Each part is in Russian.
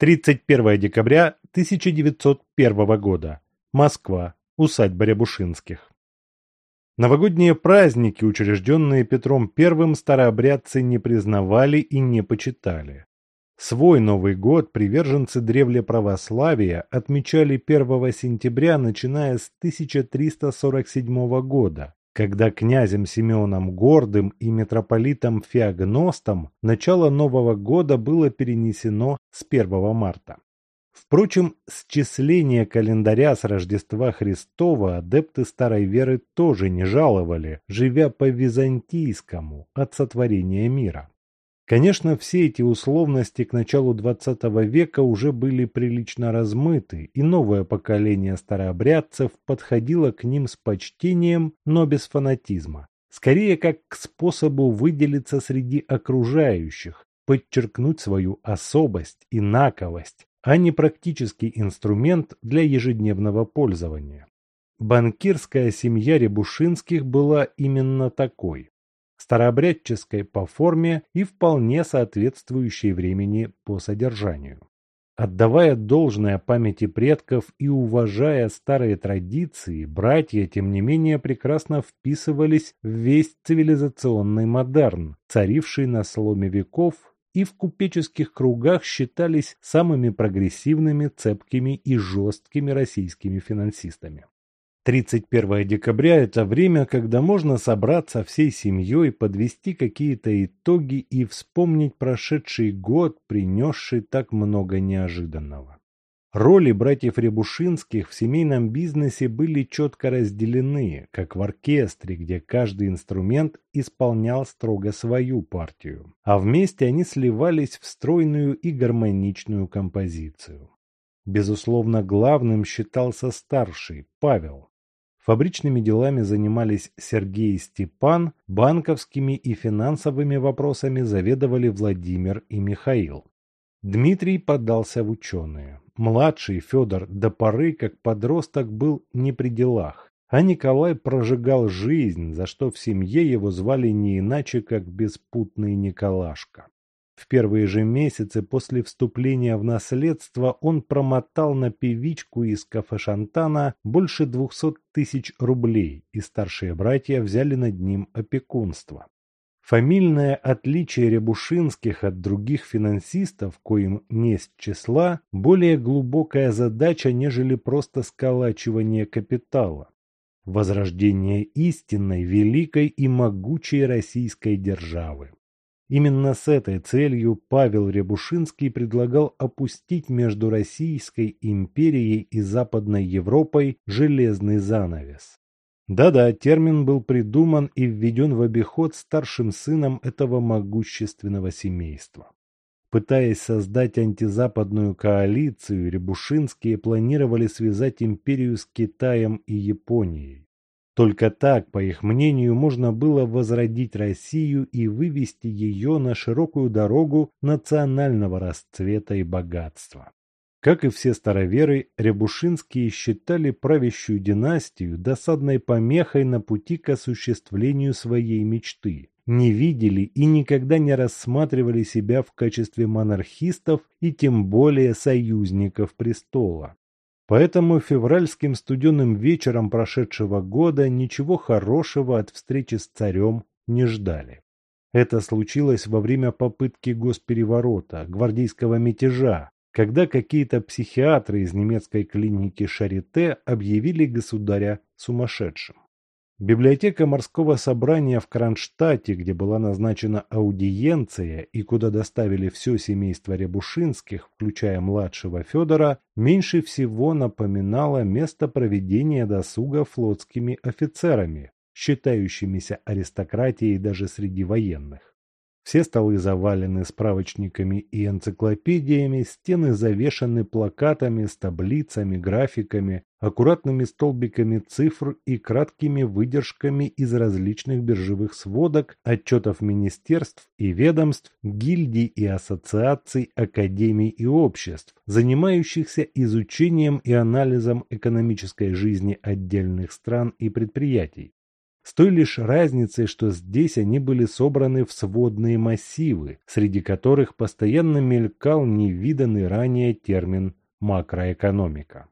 31 декабря 1901 года. Москва. Усадьба Рябушинских. Новогодние праздники, учрежденные Петром I, старообрядцы не признавали и не почитали. Свой Новый год приверженцы древле православия отмечали 1 сентября, начиная с 1347 года, когда князем Симеоном Гордым и митрополитом Феогностом начало Нового года было перенесено с 1 марта. Впрочем, счисление календаря с Рождества Христова адепты старой веры тоже не жаловали, живя по византийскому от сотворения мира. Конечно, все эти условности к началу XX века уже были прилично размыты, и новое поколение старообрядцев подходило к ним с почтением, но без фанатизма. Скорее, как к способу выделиться среди окружающих, подчеркнуть свою особость, инаковость, а не практический инструмент для ежедневного пользования. Банкирская семья Рябушинских была именно такой старообрядческой по форме и вполне соответствующей времени по содержанию. Отдавая должное памяти предков и уважая старые традиции, братья, тем не менее, прекрасно вписывались в весь цивилизационный модерн, царивший на сломе веков и в купеческих кругах считались самыми прогрессивными, цепкими и жесткими российскими финансистами. 31 декабря – это время, когда можно собраться всей семьей, подвести какие-то итоги и вспомнить прошедший год, принесший так много неожиданного. Роли братьев Рябушинских в семейном бизнесе были четко разделены, как в оркестре, где каждый инструмент исполнял строго свою партию, а вместе они сливались в стройную и гармоничную композицию. Безусловно, главным считался старший, Павел, Фабричными делами занимались Сергей и Степан, банковскими и финансовыми вопросами заведовали Владимир и Михаил. Дмитрий подался в ученые. Младший Федор до поры, как подросток, был не при делах, а Николай прожигал жизнь, за что в семье его звали не иначе, как беспутный Николашка. В первые же месяцы после вступления в наследство он промотал на певичку из кафе Шантана больше двухсот тысяч рублей, и старшие братья взяли над ним опекунство. Фамильное отличие Рябушинских от других финансистов, коим несть числа, более глубокая задача, нежели просто сколачивание капитала. Возрождение истинной, великой и могучей российской державы. Именно с этой целью Павел Рябушинский предлагал опустить между Российской империей и Западной Европой железный занавес. Да-да, термин был придуман и введен в обиход старшим сыном этого могущественного семейства. Пытаясь создать антизападную коалицию, Рябушинские планировали связать империю с Китаем и Японией. Только так, по их мнению, можно было возродить Россию и вывести ее на широкую дорогу национального расцвета и богатства. Как и все староверы, Рябушинские считали правящую династию досадной помехой на пути к осуществлению своей мечты, не видели и никогда не рассматривали себя в качестве монархистов и тем более союзников престола. Поэтому февральским студеным вечером прошедшего года ничего хорошего от встречи с царем не ждали. Это случилось во время попытки госпереворота, гвардейского мятежа, когда какие-то психиатры из немецкой клиники Шарите объявили государя сумасшедшим. Библиотека морского собрания в Кронштадте, где была назначена аудиенция и куда доставили все семейство Рябушинских, включая младшего Федора, меньше всего напоминала место проведения досуга флотскими офицерами, считающимися аристократией даже среди военных. Все столы завалены справочниками и энциклопедиями, стены завешаны плакатами с таблицами, графиками, аккуратными столбиками цифр и краткими выдержками из различных биржевых сводок, отчетов министерств и ведомств, гильдий и ассоциаций, академий и обществ, занимающихся изучением и анализом экономической жизни отдельных стран и предприятий. С той лишь разницей, что здесь они были собраны в сводные массивы, среди которых постоянно мелькал невиданный ранее термин макроэкономика.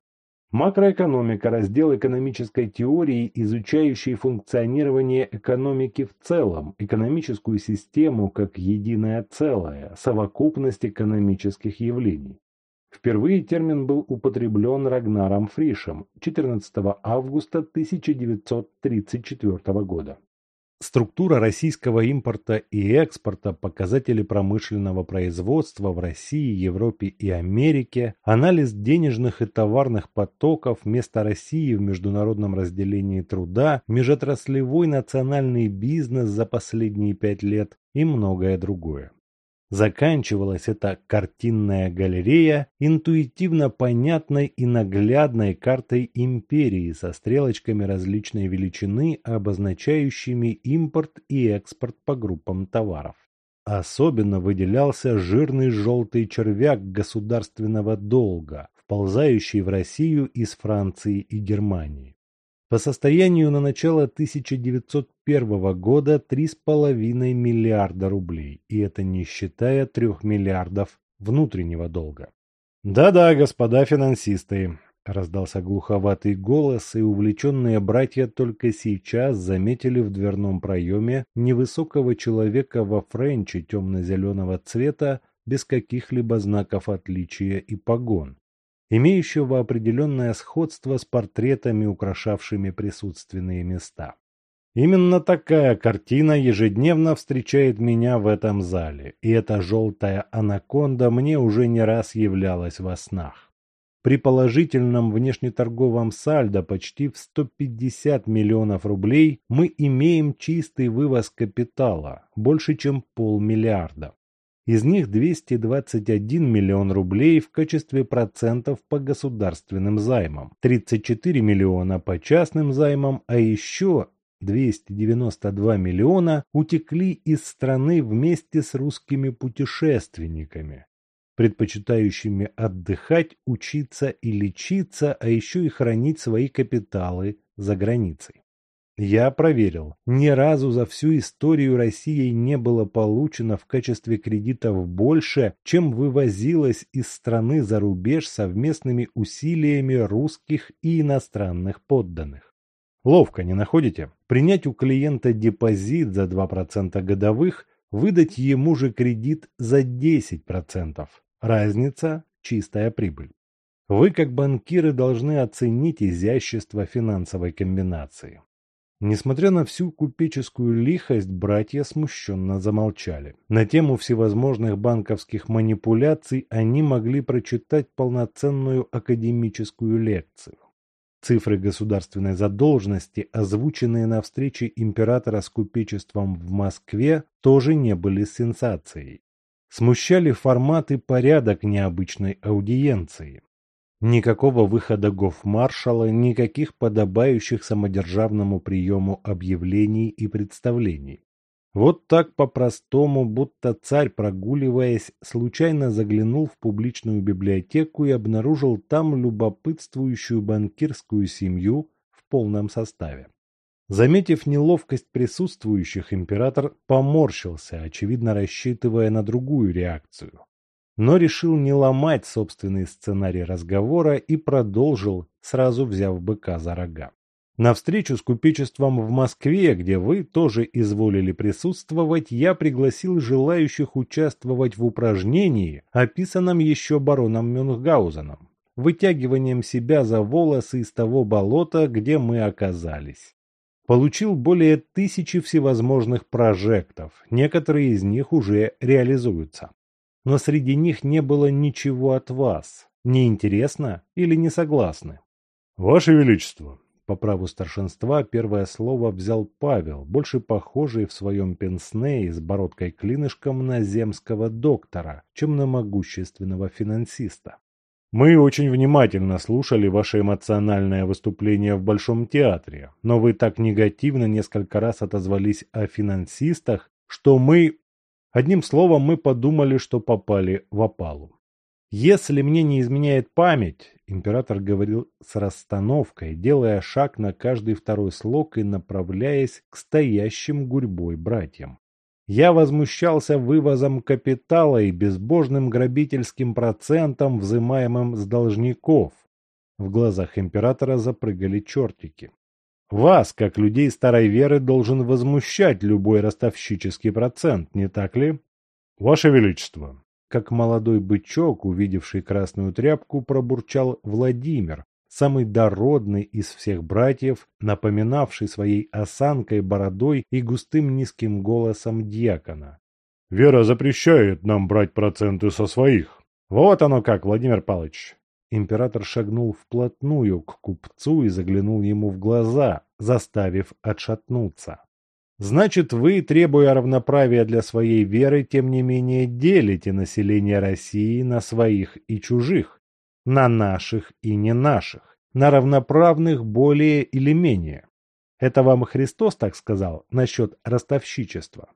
Макроэкономика – раздел экономической теории, изучающий функционирование экономики в целом, экономическую систему как единое целое, совокупность экономических явлений. Впервые термин был употреблен Рагнаром Фришем 14 августа 1934 года. Структура российского импорта и экспорта, показатели промышленного производства в России, Европе и Америке, анализ денежных и товарных потоков, место России в международном разделении труда, межотраслевой национальный бизнес за последние пять лет и многое другое. Заканчивалась эта картинная галерея интуитивно понятной и наглядной картой империи со стрелочками различной величины, обозначающими импорт и экспорт по группам товаров. Особенно выделялся жирный желтый червяк государственного долга, вползающий в Россию из Франции и Германии. По состоянию на начало 1901 года 3,5 миллиарда рублей, и это не считая 3 миллиардов внутреннего долга. «Да-да, господа финансисты», – раздался глуховатый голос, и увлеченные братья только сейчас заметили в дверном проеме невысокого человека во френче темно-зеленого цвета без каких-либо знаков отличия и погон, имеющего определенное сходство с портретами, украшавшими присутственные места. Именно такая картина ежедневно встречает меня в этом зале, и эта желтая анаконда мне уже не раз являлась во снах. При положительном внешнеторговом сальдо почти в 150 миллионов рублей мы имеем чистый вывоз капитала, больше чем полмиллиарда. Из них 221 миллион рублей в качестве процентов по государственным займам, 34 миллиона по частным займам, а еще 292 миллиона утекли из страны вместе с русскими путешественниками, предпочитающими отдыхать, учиться и лечиться, а еще и хранить свои капиталы за границей. Я проверил. Ни разу за всю историю России не было получено в качестве кредитов больше, чем вывозилось из страны за рубеж совместными усилиями русских и иностранных подданных. Ловко, не находите? Принять у клиента депозит за 2% годовых, выдать ему же кредит за 10%. Разница – чистая прибыль. Вы, как банкиры, должны оценить изящество финансовой комбинации. Несмотря на всю купеческую лихость, братья смущенно замолчали. На тему всевозможных банковских манипуляций они могли прочитать полноценную академическую лекцию. Цифры государственной задолженности, озвученные на встрече императора с купечеством в Москве, тоже не были сенсацией. Смущали формат и порядок необычной аудиенции. Никакого выхода гофмаршала, никаких подобающих самодержавному приему объявлений и представлений. Вот так по-простому, будто царь, прогуливаясь, случайно заглянул в публичную библиотеку и обнаружил там любопытствующую банкирскую семью в полном составе. Заметив неловкость присутствующих, император поморщился, очевидно рассчитывая на другую реакцию но решил не ломать собственный сценарий разговора и продолжил, сразу взяв быка за рога. На встречу с купечеством в Москве, где вы тоже изволили присутствовать, я пригласил желающих участвовать в упражнении, описанном еще бароном Мюнхгаузеном, вытягиванием себя за волосы из того болота, где мы оказались. Получил более тысячи всевозможных прожектов, некоторые из них уже реализуются но среди них не было ничего от вас. Не интересно или не согласны? Ваше Величество, по праву старшинства первое слово взял Павел, больше похожий в своем пенсне и с бородкой-клинышком на земского доктора, чем на могущественного финансиста. Мы очень внимательно слушали ваше эмоциональное выступление в Большом театре, но вы так негативно несколько раз отозвались о финансистах, что мы Одним словом, мы подумали, что попали в опалу. Если мне не изменяет память, император говорил с расстановкой, делая шаг на каждый второй слог и направляясь к стоящим гурьбой братьям. Я возмущался вывозом капитала и безбожным грабительским процентом, взимаемым с должников. В глазах императора запрыгали чертики. Вас, как людей старой веры, должен возмущать любой ростовщический процент, не так ли? Ваше Величество, как молодой бычок, увидевший красную тряпку, пробурчал Владимир, самый дородный из всех братьев, напоминавший своей осанкой, бородой и густым низким голосом дьякона. «Вера запрещает нам брать проценты со своих». «Вот оно как, Владимир Павлович!» Император шагнул вплотную к купцу и заглянул ему в глаза, заставив отшатнуться. Значит, вы, требуя равноправия для своей веры, тем не менее делите население России на своих и чужих, на наших и не наших, на равноправных более или менее. Это вам Христос так сказал насчет ростовщичества.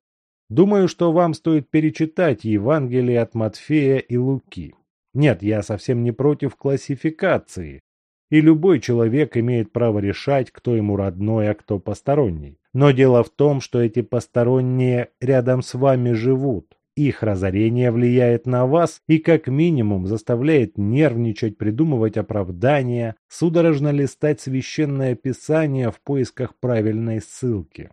Думаю, что вам стоит перечитать Евангелие от Матфея и Луки. Нет, я совсем не против классификации, и любой человек имеет право решать, кто ему родной, а кто посторонний. Но дело в том, что эти посторонние рядом с вами живут. Их разорение влияет на вас и как минимум заставляет нервничать, придумывать оправдания, судорожно листать священное писание в поисках правильной ссылки.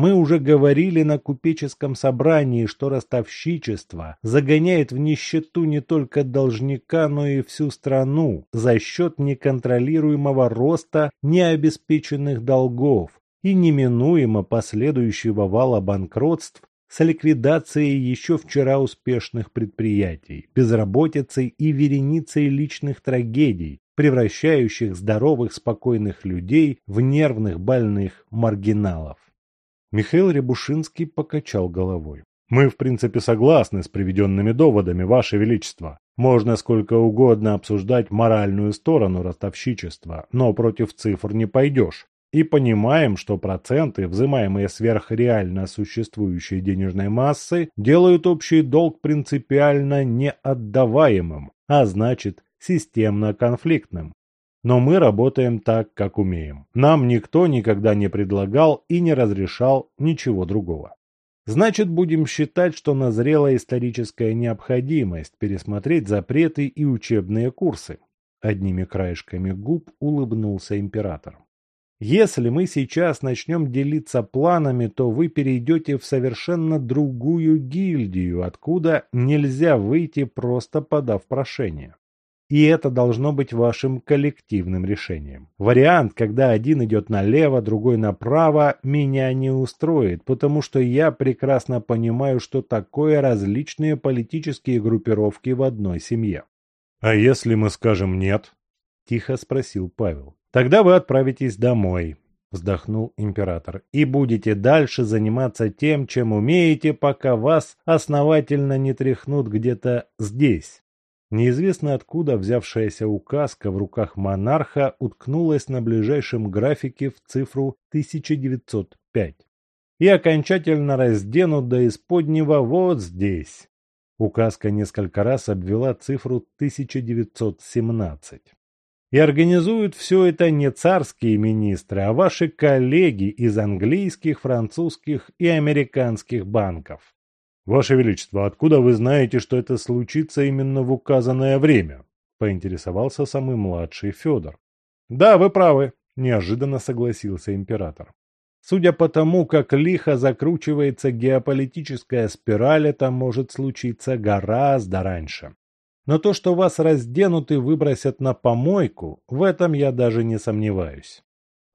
Мы уже говорили на купеческом собрании, что ростовщичество загоняет в нищету не только должника, но и всю страну за счет неконтролируемого роста необеспеченных долгов и неминуемо последующего вала банкротств с ликвидацией еще вчера успешных предприятий, безработицей и вереницей личных трагедий, превращающих здоровых спокойных людей в нервных больных маргиналов. Михаил Рябушинский покачал головой. «Мы, в принципе, согласны с приведенными доводами, Ваше Величество. Можно сколько угодно обсуждать моральную сторону ростовщичества, но против цифр не пойдешь. И понимаем, что проценты, взимаемые сверх реально существующей денежной массы, делают общий долг принципиально неотдаваемым, а значит системно конфликтным. Но мы работаем так, как умеем. Нам никто никогда не предлагал и не разрешал ничего другого. Значит, будем считать, что назрела историческая необходимость пересмотреть запреты и учебные курсы. Одними краешками губ улыбнулся император. Если мы сейчас начнем делиться планами, то вы перейдете в совершенно другую гильдию, откуда нельзя выйти, просто подав прошение. И это должно быть вашим коллективным решением. Вариант, когда один идет налево, другой направо, меня не устроит, потому что я прекрасно понимаю, что такое различные политические группировки в одной семье. «А если мы скажем нет?» – тихо спросил Павел. «Тогда вы отправитесь домой», – вздохнул император, – «и будете дальше заниматься тем, чем умеете, пока вас основательно не тряхнут где-то здесь». Неизвестно откуда взявшаяся указка в руках монарха уткнулась на ближайшем графике в цифру 1905 и окончательно разденут до исподнего вот здесь. Указка несколько раз обвела цифру 1917. И организуют все это не царские министры, а ваши коллеги из английских, французских и американских банков. «Ваше Величество, откуда вы знаете, что это случится именно в указанное время?» – поинтересовался самый младший Федор. «Да, вы правы», – неожиданно согласился император. «Судя по тому, как лихо закручивается геополитическая спираль, это может случиться гораздо раньше. Но то, что вас разденут и выбросят на помойку, в этом я даже не сомневаюсь.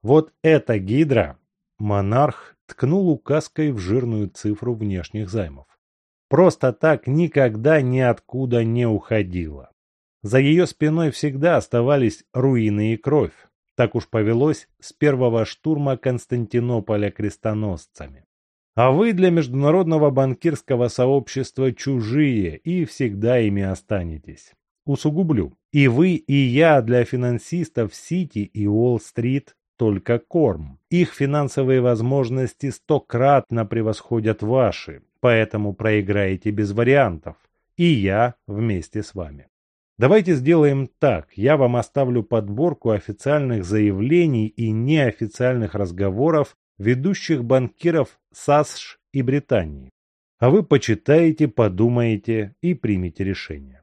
Вот эта гидра...» Монарх ткнул указкой в жирную цифру внешних займов просто так никогда ниоткуда не уходила. За ее спиной всегда оставались руины и кровь. Так уж повелось с первого штурма Константинополя крестоносцами. А вы для международного банкирского сообщества чужие и всегда ими останетесь. Усугублю. И вы, и я для финансистов Сити и Уолл-стрит только корм. Их финансовые возможности стократно превосходят ваши, поэтому проиграете без вариантов. И я вместе с вами. Давайте сделаем так. Я вам оставлю подборку официальных заявлений и неофициальных разговоров ведущих банкиров САСШ и Британии. А вы почитаете, подумаете и примете решение.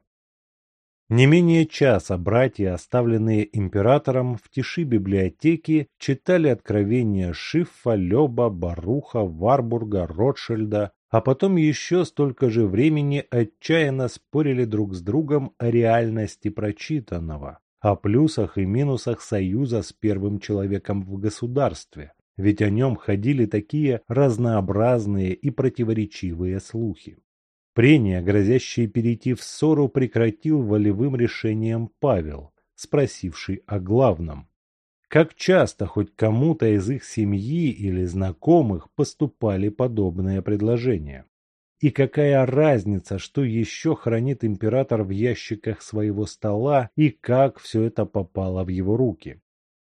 Не менее часа братья, оставленные императором в тиши библиотеки, читали откровения Шиффа, Лёба, Баруха, Варбурга, Ротшильда, а потом еще столько же времени отчаянно спорили друг с другом о реальности прочитанного, о плюсах и минусах союза с первым человеком в государстве, ведь о нем ходили такие разнообразные и противоречивые слухи. Прения, грозящие перейти в ссору, прекратил волевым решением Павел, спросивший о главном. Как часто хоть кому-то из их семьи или знакомых поступали подобные предложения? И какая разница, что еще хранит император в ящиках своего стола и как все это попало в его руки?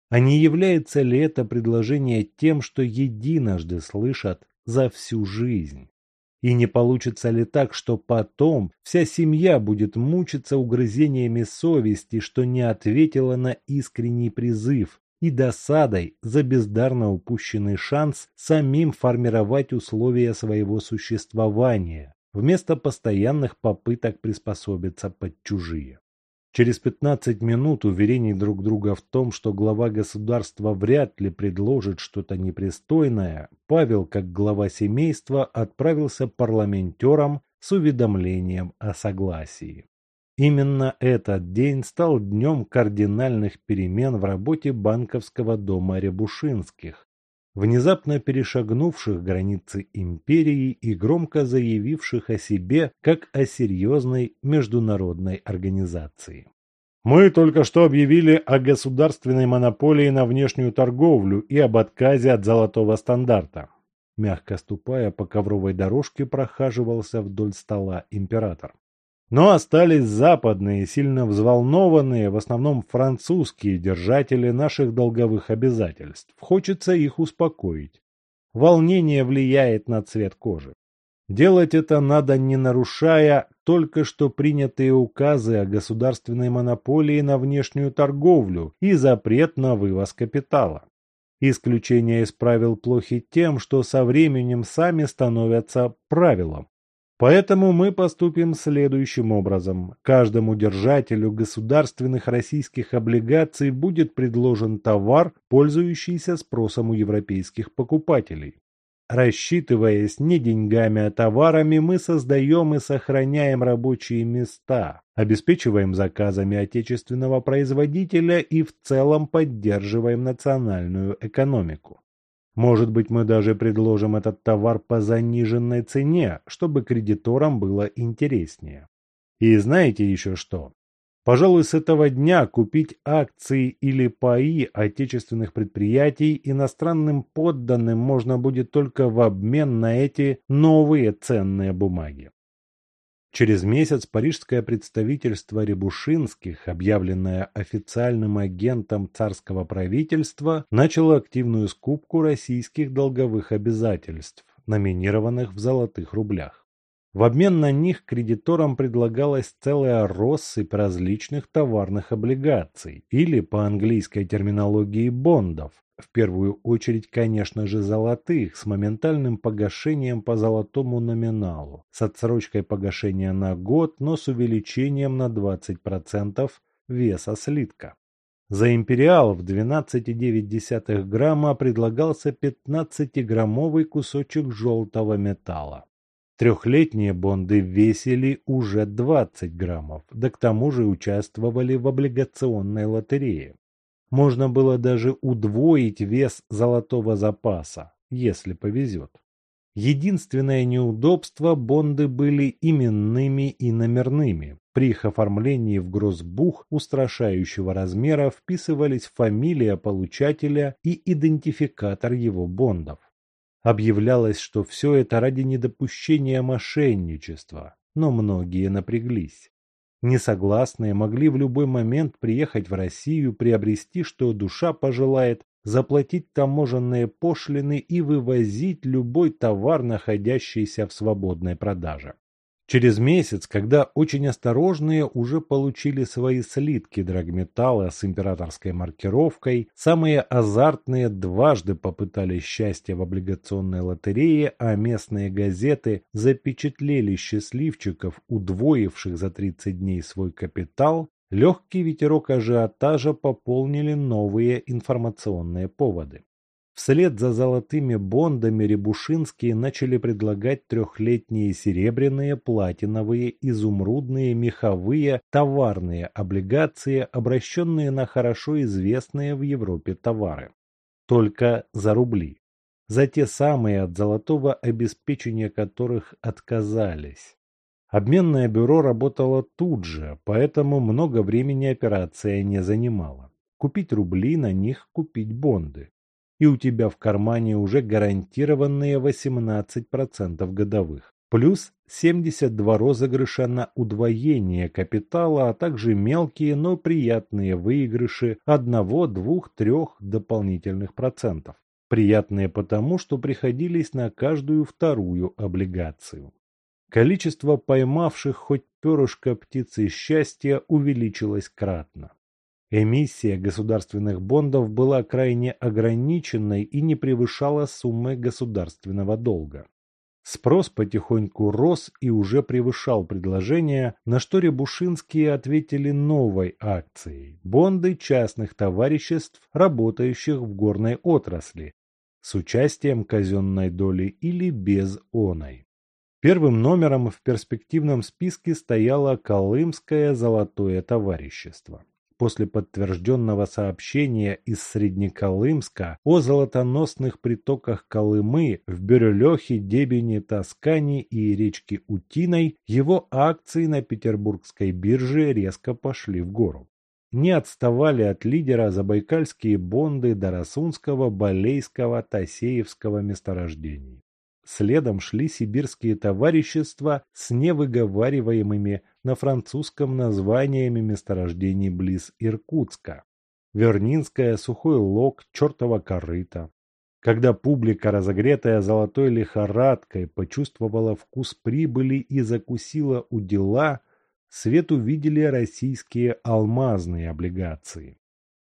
А не является ли это предложение тем, что единожды слышат за всю жизнь? И не получится ли так, что потом вся семья будет мучиться угрызениями совести, что не ответила на искренний призыв, и досадой за бездарно упущенный шанс самим формировать условия своего существования, вместо постоянных попыток приспособиться под чужие. Через пятнадцать минут уверений друг друга в том, что глава государства вряд ли предложит что-то непристойное, Павел, как глава семейства, отправился парламентером с уведомлением о согласии. Именно этот день стал днем кардинальных перемен в работе банковского дома Рябушинских, внезапно перешагнувших границы империи и громко заявивших о себе как о серьезной международной организации. Мы только что объявили о государственной монополии на внешнюю торговлю и об отказе от золотого стандарта. Мягко ступая по ковровой дорожке, прохаживался вдоль стола император. Но остались западные, сильно взволнованные, в основном французские держатели наших долговых обязательств. Хочется их успокоить. Волнение влияет на цвет кожи. Делать это надо не нарушая только что принятые указы о государственной монополии на внешнюю торговлю и запрет на вывоз капитала. Исключения из правил плохи тем, что со временем сами становятся правилом. Поэтому мы поступим следующим образом. Каждому держателю государственных российских облигаций будет предложен товар, пользующийся спросом у европейских покупателей. Рассчитываясь не деньгами, а товарами, мы создаем и сохраняем рабочие места, обеспечиваем заказами отечественного производителя и в целом поддерживаем национальную экономику. Может быть, мы даже предложим этот товар по заниженной цене, чтобы кредиторам было интереснее. И знаете еще что? Пожалуй, с этого дня купить акции или паи отечественных предприятий иностранным подданным можно будет только в обмен на эти новые ценные бумаги. Через месяц парижское представительство Рябушинских, объявленное официальным агентом царского правительства, начало активную скупку российских долговых обязательств, номинированных в золотых рублях. В обмен на них кредиторам предлагалась целая россыпь различных товарных облигаций или, по английской терминологии, бондов, в первую очередь, конечно же, золотых, с моментальным погашением по золотому номиналу, с отсрочкой погашения на год, но с увеличением на 20% веса слитка. За империал в 12,9 грамма предлагался 15-граммовый кусочек желтого металла. Трехлетние бонды весили уже 20 граммов, да к тому же участвовали в облигационной лотерее. Можно было даже удвоить вес золотого запаса, если повезет. Единственное неудобство – бонды были именными и номерными. При их оформлении в грозбух устрашающего размера вписывались фамилия получателя и идентификатор его бондов. Объявлялось, что все это ради недопущения мошенничества, но многие напряглись. Несогласные могли в любой момент приехать в Россию, приобрести, что душа пожелает, заплатить таможенные пошлины и вывозить любой товар, находящийся в свободной продаже. Через месяц, когда очень осторожные уже получили свои слитки драгметалла с императорской маркировкой, самые азартные дважды попытались счастье в облигационной лотерее, а местные газеты запечатлели счастливчиков, удвоивших за 30 дней свой капитал, легкий ветерок ажиотажа пополнили новые информационные поводы. Вслед за золотыми бондами Рябушинские начали предлагать трехлетние серебряные, платиновые, изумрудные, меховые, товарные облигации, обращенные на хорошо известные в Европе товары. Только за рубли. За те самые, от золотого обеспечения которых отказались. Обменное бюро работало тут же, поэтому много времени операция не занимала. Купить рубли, на них купить бонды и у тебя в кармане уже гарантированные 18% годовых. Плюс 72 розыгрыша на удвоение капитала, а также мелкие, но приятные выигрыши одного, двух, трех дополнительных процентов. Приятные потому, что приходились на каждую вторую облигацию. Количество поймавших хоть перышко птицы счастья увеличилось кратно. Эмиссия государственных бондов была крайне ограниченной и не превышала суммы государственного долга. Спрос потихоньку рос и уже превышал предложение, на что Рябушинские ответили новой акцией – бонды частных товариществ, работающих в горной отрасли, с участием казенной доли или без оной. Первым номером в перспективном списке стояло Колымское золотое товарищество после подтвержденного сообщения из Среднеколымска о золотоносных притоках Колымы в Бирюлехе, Дебине, Тоскане и речке Утиной, его акции на петербургской бирже резко пошли в гору. Не отставали от лидера забайкальские бонды Дарасунского, Балейского, Тасеевского месторождений. Следом шли сибирские товарищества с невыговариваемыми на французском названиями месторождений близ Иркутска. Вернинская, Сухой Лог, Чертова корыта. Когда публика, разогретая золотой лихорадкой, почувствовала вкус прибыли и закусила у дела, свет увидели российские алмазные облигации.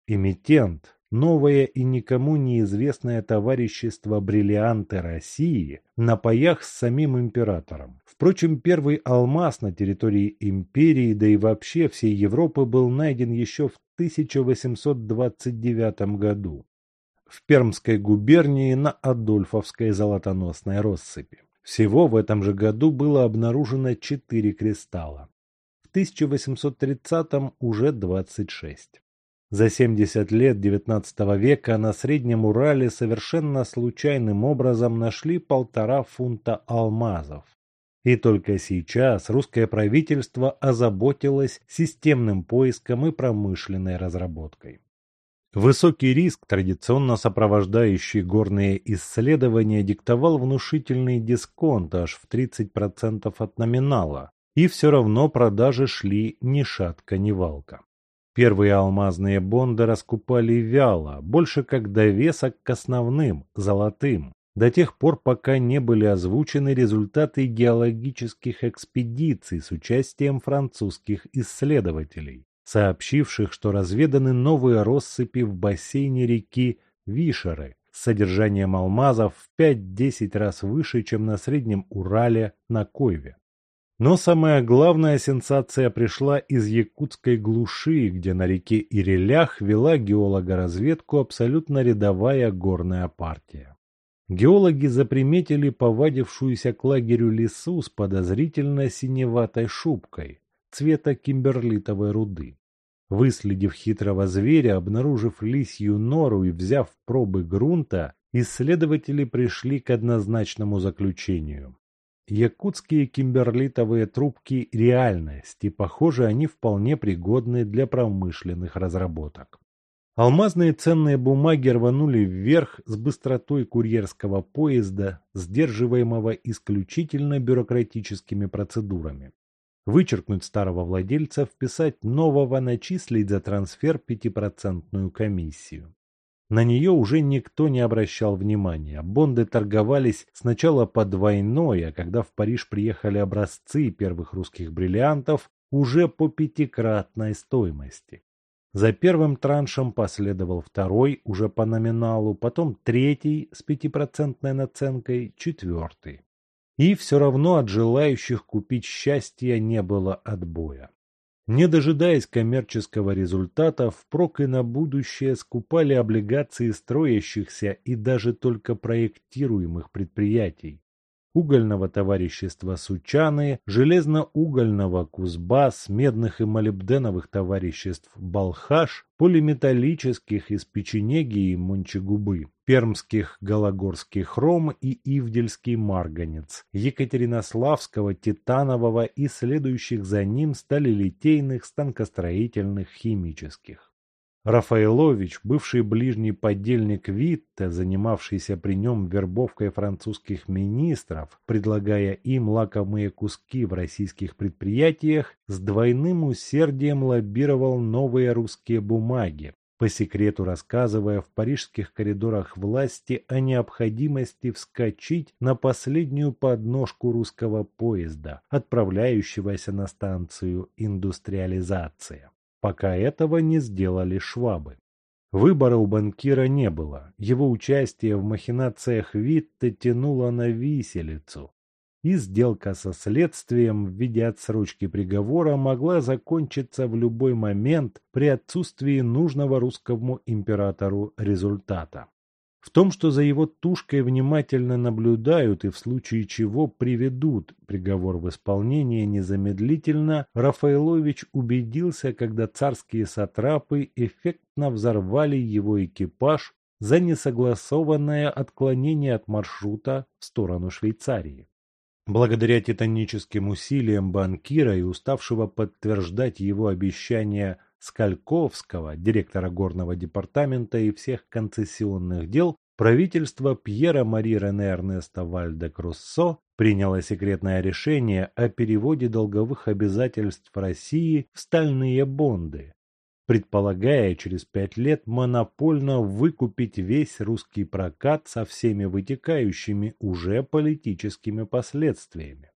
Эмитент, новое и никому неизвестное товарищество «Бриллианты России» на паях с самим императором. Впрочем, первый алмаз на территории империи, да и вообще всей Европы был найден еще в 1829 году в Пермской губернии на Адольфовской золотоносной россыпи. Всего в этом же году было обнаружено четыре кристалла. В 1830 уже 26. За 70 лет XIX века на Среднем Урале совершенно случайным образом нашли полтора фунта алмазов. И только сейчас русское правительство озаботилось системным поиском и промышленной разработкой. Высокий риск, традиционно сопровождающий горные исследования, диктовал внушительный дисконт аж в 30% от номинала, и все равно продажи шли ни шатка, ни валка. Первые алмазные бонды раскупали вяло, больше как довесок к основным, золотым, до тех пор, пока не были озвучены результаты геологических экспедиций с участием французских исследователей, сообщивших, что разведаны новые россыпи в бассейне реки Вишеры с содержанием алмазов в 5-10 раз выше, чем на Среднем Урале на Койве. Но самая главная сенсация пришла из якутской глуши, где на реке Ирелях вела геологоразведку абсолютно рядовая горная партия. Геологи заприметили повадившуюся к лагерю лесу с подозрительно синеватой шубкой, цвета кимберлитовой руды. Выследив хитрого зверя, обнаружив лисью нору и взяв пробы грунта, исследователи пришли к однозначному заключению. Якутские кимберлитовые трубки – реальность, и, похоже, они вполне пригодны для промышленных разработок. Алмазные ценные бумаги рванули вверх с быстротой курьерского поезда, сдерживаемого исключительно бюрократическими процедурами. Вычеркнуть старого владельца, вписать нового, начислить за трансфер пятипроцентную комиссию. На нее уже никто не обращал внимания. Бонды торговались сначала по двойной, а когда в Париж приехали образцы первых русских бриллиантов, уже по пятикратной стоимости. За первым траншем последовал второй, уже по номиналу, потом третий с пятипроцентной наценкой, четвертый. И все равно от желающих купить счастье не было отбоя. Не дожидаясь коммерческого результата, впрок и на будущее скупали облигации строящихся и даже только проектируемых предприятий, угольного товарищества Сучаны, железно-угольного Кузбасс, медных и молибденовых товариществ Балхаш, полиметаллических из печенеги и Мончегубы, пермских Гологорский хром и Ивдельский марганец, Екатеринославского титанового и следующих за ним сталелитейных, станкостроительных, химических. Рафаэлович, бывший ближний подельник Витте, занимавшийся при нем вербовкой французских министров, предлагая им лакомые куски в российских предприятиях, с двойным усердием лоббировал новые русские бумаги, по секрету рассказывая в парижских коридорах власти о необходимости вскочить на последнюю подножку русского поезда, отправляющегося на станцию «Индустриализация» пока этого не сделали швабы. Выбора у банкира не было, его участие в махинациях Витте тянуло на виселицу, и сделка со следствием в виде отсрочки приговора могла закончиться в любой момент при отсутствии нужного русскому императору результата. В том, что за его тушкой внимательно наблюдают и в случае чего приведут приговор в исполнение незамедлительно, Рафаэлович убедился, когда царские сатрапы эффектно взорвали его экипаж за несогласованное отклонение от маршрута в сторону Швейцарии. Благодаря титаническим усилиям банкира и уставшего подтверждать его обещания Скальковского, директора горного департамента и всех концессионных дел, правительство Пьера Мари Рене Эрнеста Вальде Круссо приняло секретное решение о переводе долговых обязательств России в стальные бонды, предполагая через пять лет монопольно выкупить весь русский прокат со всеми вытекающими уже политическими последствиями.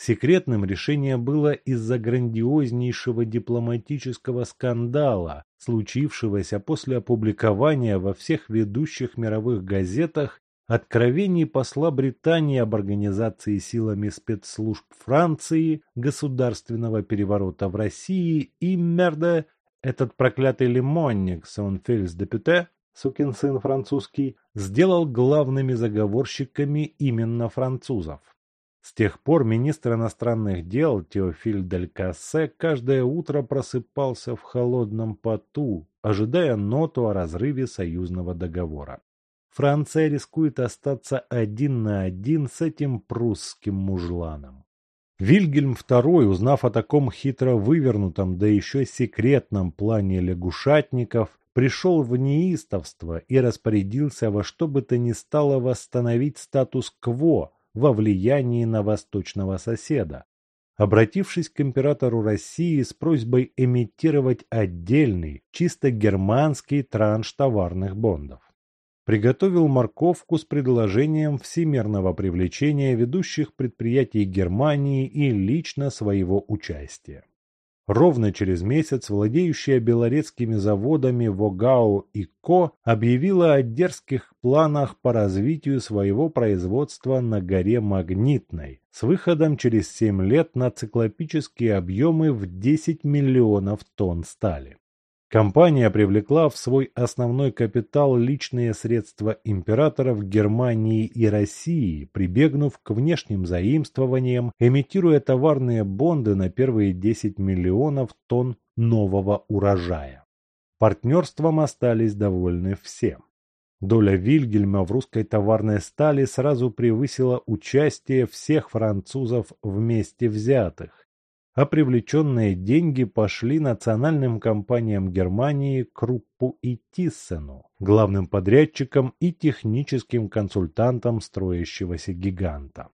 Секретным решение было из-за грандиознейшего дипломатического скандала, случившегося после опубликования во всех ведущих мировых газетах откровений посла Британии об организации силами спецслужб Франции государственного переворота в России и мерда этот проклятый лимонник Сонфельс Депюте, сукин сын французский, сделал главными заговорщиками именно французов. С тех пор министр иностранных дел Теофиль Дель Кассе каждое утро просыпался в холодном поту, ожидая ноту о разрыве союзного договора. Франция рискует остаться один на один с этим прусским мужланом. Вильгельм II, узнав о таком хитро вывернутом, да еще секретном плане лягушатников, пришел в неистовство и распорядился во что бы то ни стало восстановить статус-кво, во влиянии на восточного соседа, обратившись к императору России с просьбой эмитировать отдельный, чисто германский транш товарных бондов. Приготовил морковку с предложением всемирного привлечения ведущих предприятий Германии и лично своего участия. Ровно через месяц владеющая белорецкими заводами Вогау и Ко объявила о дерзких планах по развитию своего производства на горе Магнитной с выходом через 7 лет на циклопические объемы в 10 миллионов тонн стали. Компания привлекла в свой основной капитал личные средства императоров Германии и России, прибегнув к внешним заимствованиям, эмитируя товарные бонды на первые 10 миллионов тонн нового урожая. Партнерством остались довольны все. Доля Вильгельма в русской товарной стали сразу превысила участие всех французов вместе взятых, а привлеченные деньги пошли национальным компаниям Германии Круппу и Тиссену, главным подрядчикам и техническим консультантам строящегося гиганта.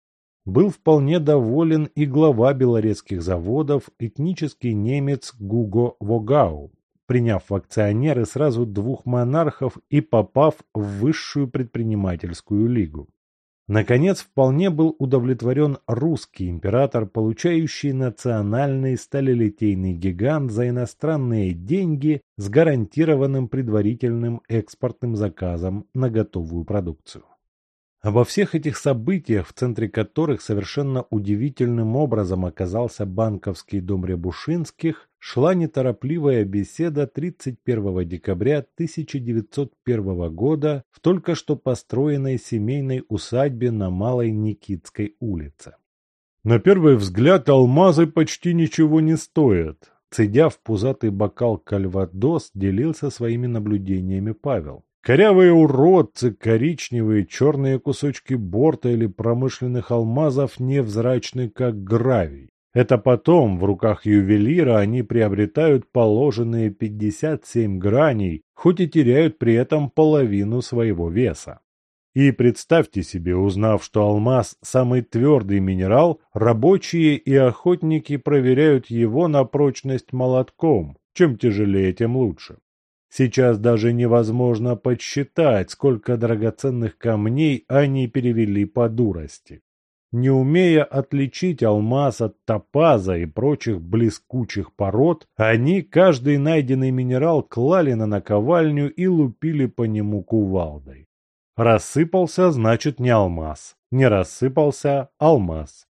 Был вполне доволен и глава белорецких заводов, этнический немец Гуго Вогау, приняв в акционеры сразу двух монархов и попав в высшую предпринимательскую лигу. Наконец, вполне был удовлетворен русский император, получающий национальный сталелитейный гигант за иностранные деньги с гарантированным предварительным экспортным заказом на готовую продукцию. Обо всех этих событиях, в центре которых совершенно удивительным образом оказался банковский дом Рябушинских, шла неторопливая беседа 31 декабря 1901 года в только что построенной семейной усадьбе на Малой Никитской улице. На первый взгляд алмазы почти ничего не стоят. Цедя в пузатый бокал кальвадос, делился своими наблюдениями Павел. Корявые уродцы, коричневые, черные кусочки борта или промышленных алмазов невзрачны, как гравий. Это потом в руках ювелира они приобретают положенные 57 граней, хоть и теряют при этом половину своего веса. И представьте себе, узнав, что алмаз – самый твердый минерал, рабочие и охотники проверяют его на прочность молотком. Чем тяжелее, тем лучше. Сейчас даже невозможно подсчитать, сколько драгоценных камней они перевели по дурости. Не умея отличить алмаз от топаза и прочих блескучих пород, они каждый найденный минерал клали на наковальню и лупили по нему кувалдой. Рассыпался, значит, не алмаз. Не рассыпался – алмаз.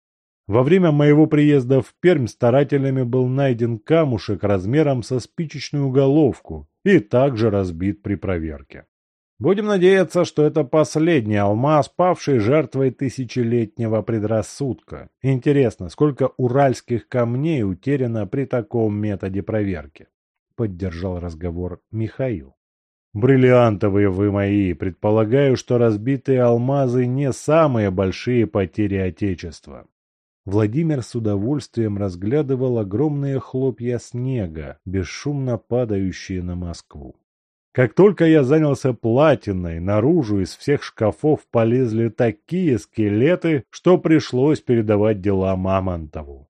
Во время моего приезда в Пермь старателями был найден камушек размером со спичечную головку и также разбит при проверке. Будем надеяться, что это последний алмаз, павший жертвой тысячелетнего предрассудка. Интересно, сколько уральских камней утеряно при таком методе проверки? Поддержал разговор Михаил. Бриллиантовые вы мои, предполагаю, что разбитые алмазы не самые большие потери Отечества. Владимир с удовольствием разглядывал огромные хлопья снега, бесшумно падающие на Москву. Как только я занялся платиной, наружу из всех шкафов полезли такие скелеты, что пришлось передавать дела Мамонтову.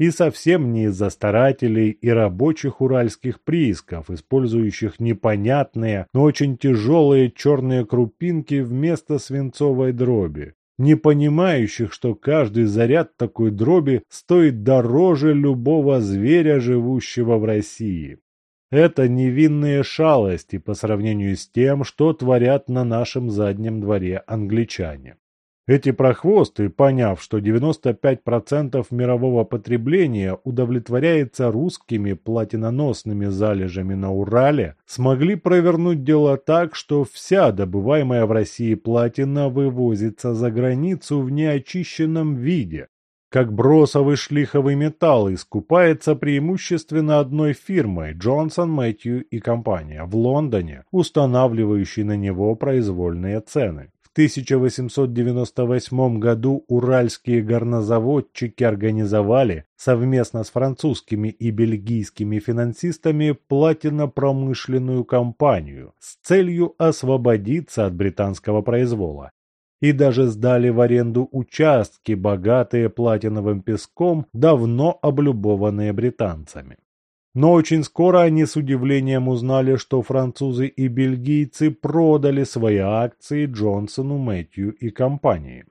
И совсем не из-за старателей и рабочих уральских приисков, использующих непонятные, но очень тяжелые черные крупинки вместо свинцовой дроби, не понимающих, что каждый заряд такой дроби стоит дороже любого зверя, живущего в России. Это невинные шалости по сравнению с тем, что творят на нашем заднем дворе англичане. Эти прохвосты, поняв, что 95% мирового потребления удовлетворяется русскими платиноносными залежами на Урале, смогли провернуть дело так, что вся добываемая в России платина вывозится за границу в неочищенном виде, как бросовый шлиховый металл искупается преимущественно одной фирмой Джонсон, Мэтью и компания в Лондоне, устанавливающей на него произвольные цены. 1898 году уральские горнозаводчики организовали совместно с французскими и бельгийскими финансистами платинопромышленную компанию с целью освободиться от британского произвола и даже сдали в аренду участки, богатые платиновым песком, давно облюбованные британцами. Но очень скоро они с удивлением узнали, что французы и бельгийцы продали свои акции Джонсону, Мэтью и компании.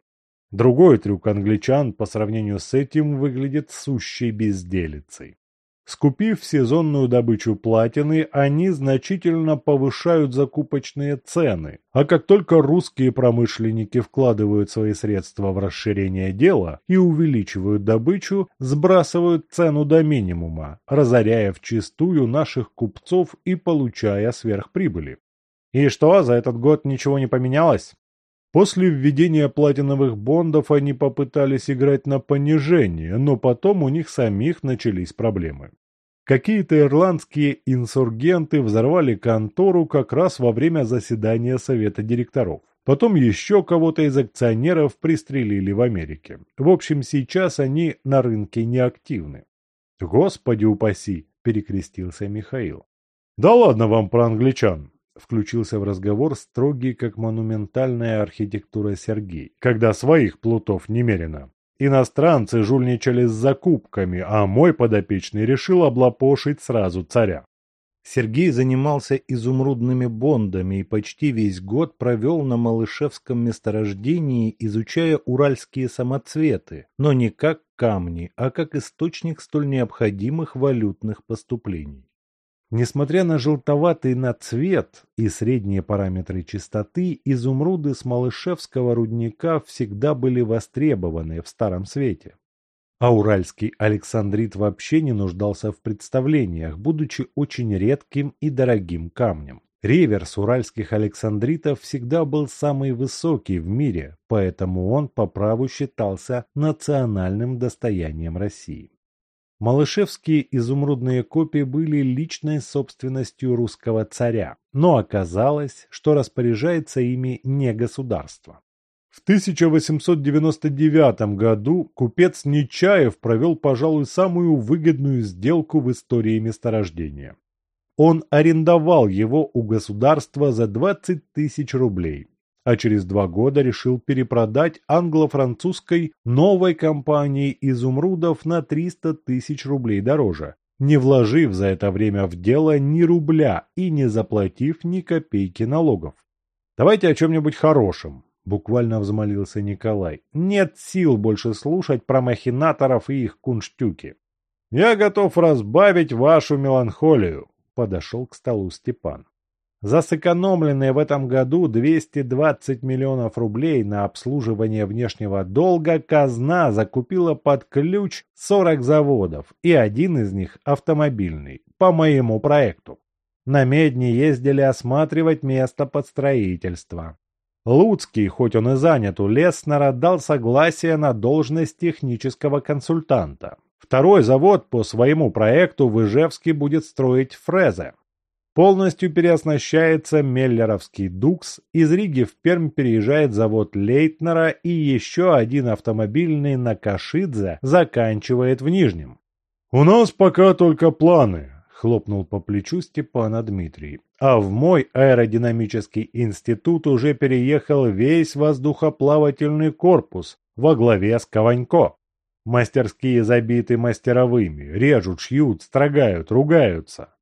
Другой трюк англичан по сравнению с этим выглядит сущей безделицей. Скупив сезонную добычу платины, они значительно повышают закупочные цены, а как только русские промышленники вкладывают свои средства в расширение дела и увеличивают добычу, сбрасывают цену до минимума, разоряя вчистую наших купцов и получая сверхприбыли. И что, за этот год ничего не поменялось? После введения платиновых бондов они попытались играть на понижение, но потом у них самих начались проблемы. Какие-то ирландские инсургенты взорвали контору как раз во время заседания совета директоров. Потом еще кого-то из акционеров пристрелили в Америке. В общем, сейчас они на рынке неактивны. «Господи упаси!» – перекрестился Михаил. «Да ладно вам про англичан!» Включился в разговор строгий, как монументальная архитектура Сергей, когда своих плутов немерено. Иностранцы жульничали с закупками, а мой подопечный решил облапошить сразу царя. Сергей занимался изумрудными бондами и почти весь год провел на Малышевском месторождении, изучая уральские самоцветы, но не как камни, а как источник столь необходимых валютных поступлений. Несмотря на желтоватый нацвет и средние параметры чистоты, изумруды с Малышевского рудника всегда были востребованы в Старом Свете. А уральский александрит вообще не нуждался в представлениях, будучи очень редким и дорогим камнем. Реверс уральских александритов всегда был самый высокий в мире, поэтому он по праву считался национальным достоянием России. Малышевские изумрудные копии были личной собственностью русского царя, но оказалось, что распоряжается ими не государство. В 1899 году купец Нечаев провел, пожалуй, самую выгодную сделку в истории месторождения. Он арендовал его у государства за 20 тысяч рублей, а через два года решил перепродать англо-французской новой компании изумрудов на 300 тысяч рублей дороже, не вложив за это время в дело ни рубля и не заплатив ни копейки налогов. Давайте о чем-нибудь хорошем, Буквально взмолился Николай. Нет сил больше слушать про махинаторов и их кунштюки. Я готов разбавить вашу меланхолию, подошел к столу Степан. За сэкономленные в этом году 220 миллионов рублей на обслуживание внешнего долга казна закупила под ключ 40 заводов, и один из них автомобильный, по моему проекту. На Медне ездили осматривать место под строительство. Луцкий, хоть он и занят у Леснера, дал согласие на должность технического консультанта. Второй завод по своему проекту в Ижевске будет строить фрезе. Полностью переоснащается Меллеровский Дукс, из Риги в Пермь переезжает завод Лейтнера и еще один автомобильный на Кашидзе заканчивает в Нижнем. «У нас пока только планы», — хлопнул по плечу Степана Дмитрий а в мой аэродинамический институт уже переехал весь воздухоплавательный корпус во главе с Кованько. Мастерские забиты мастеровыми, режут, шьют, строгают, ругаются.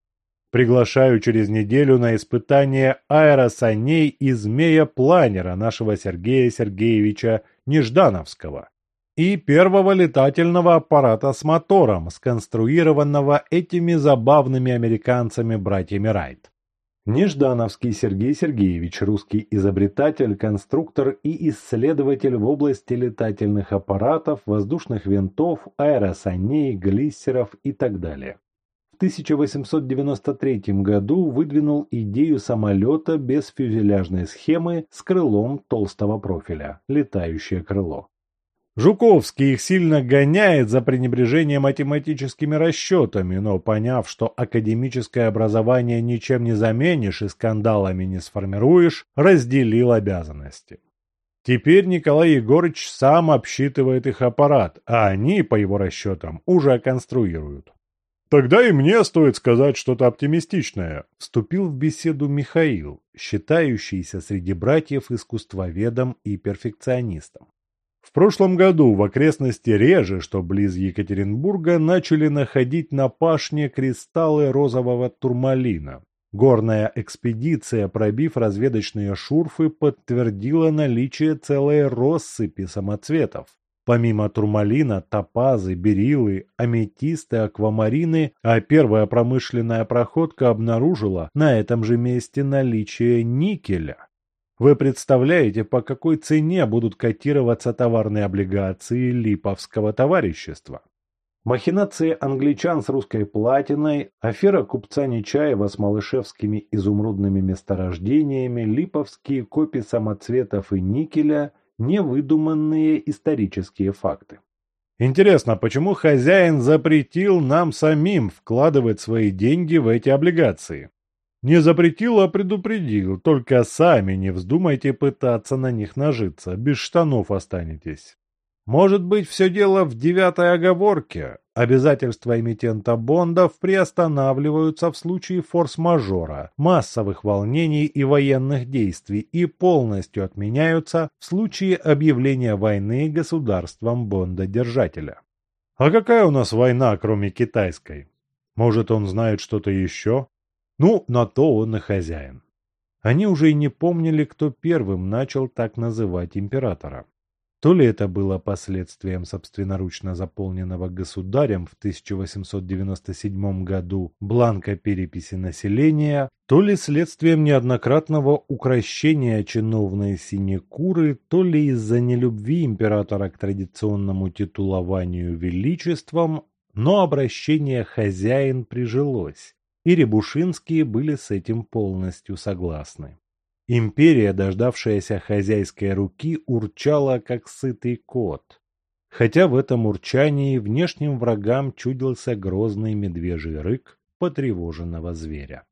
Приглашаю через неделю на испытание аэросаней и змея-планера нашего Сергея Сергеевича Неждановского и первого летательного аппарата с мотором, сконструированного этими забавными американцами-братьями Райт. Неждановский Сергей Сергеевич, русский изобретатель, конструктор и исследователь в области летательных аппаратов, воздушных винтов, аэросаней, глиссеров и так далее. В 1893 году выдвинул идею самолета без фюзеляжной схемы с крылом толстого профиля – летающее крыло. Жуковский их сильно гоняет за пренебрежение математическими расчетами, но поняв, что академическое образование ничем не заменишь и скандалами не сформируешь, разделил обязанности. Теперь Николай Егорыч сам обсчитывает их аппарат, а они, по его расчетам, уже конструируют. «Тогда и мне стоит сказать что-то оптимистичное», – вступил в беседу Михаил, считающийся среди братьев искусствоведом и перфекционистом. В прошлом году в окрестности Режи, что близ Екатеринбурга, начали находить на пашне кристаллы розового турмалина. Горная экспедиция, пробив разведочные шурфы, подтвердила наличие целой россыпи самоцветов. Помимо турмалина, топазы, берилы, аметисты, аквамарины, а первая промышленная проходка обнаружила на этом же месте наличие никеля. Вы представляете, по какой цене будут котироваться товарные облигации Липовского товарищества? Махинации англичан с русской платиной, афера купца Нечаева с малышевскими изумрудными месторождениями, липовские копии самоцветов и никеля – невыдуманные исторические факты. Интересно, почему хозяин запретил нам самим вкладывать свои деньги в эти облигации? Не запретил, а предупредил, только сами не вздумайте пытаться на них нажиться, без штанов останетесь. Может быть, все дело в девятой оговорке. Обязательства эмитента бондов приостанавливаются в случае форс-мажора, массовых волнений и военных действий и полностью отменяются в случае объявления войны государством бондодержателя. А какая у нас война, кроме китайской? Может, он знает что-то еще? Ну, на то он и хозяин. Они уже и не помнили, кто первым начал так называть императора. То ли это было последствием собственноручно заполненного государем в 1897 году бланка переписи населения, то ли следствием неоднократного укращения чиновной синекуры, то ли из-за нелюбви императора к традиционному титулованию величеством, но обращение «хозяин» прижилось, и Рябушинские были с этим полностью согласны. Империя, дождавшаяся хозяйской руки, урчала, как сытый кот. Хотя в этом урчании внешним врагам чудился грозный медвежий рык потревоженного зверя.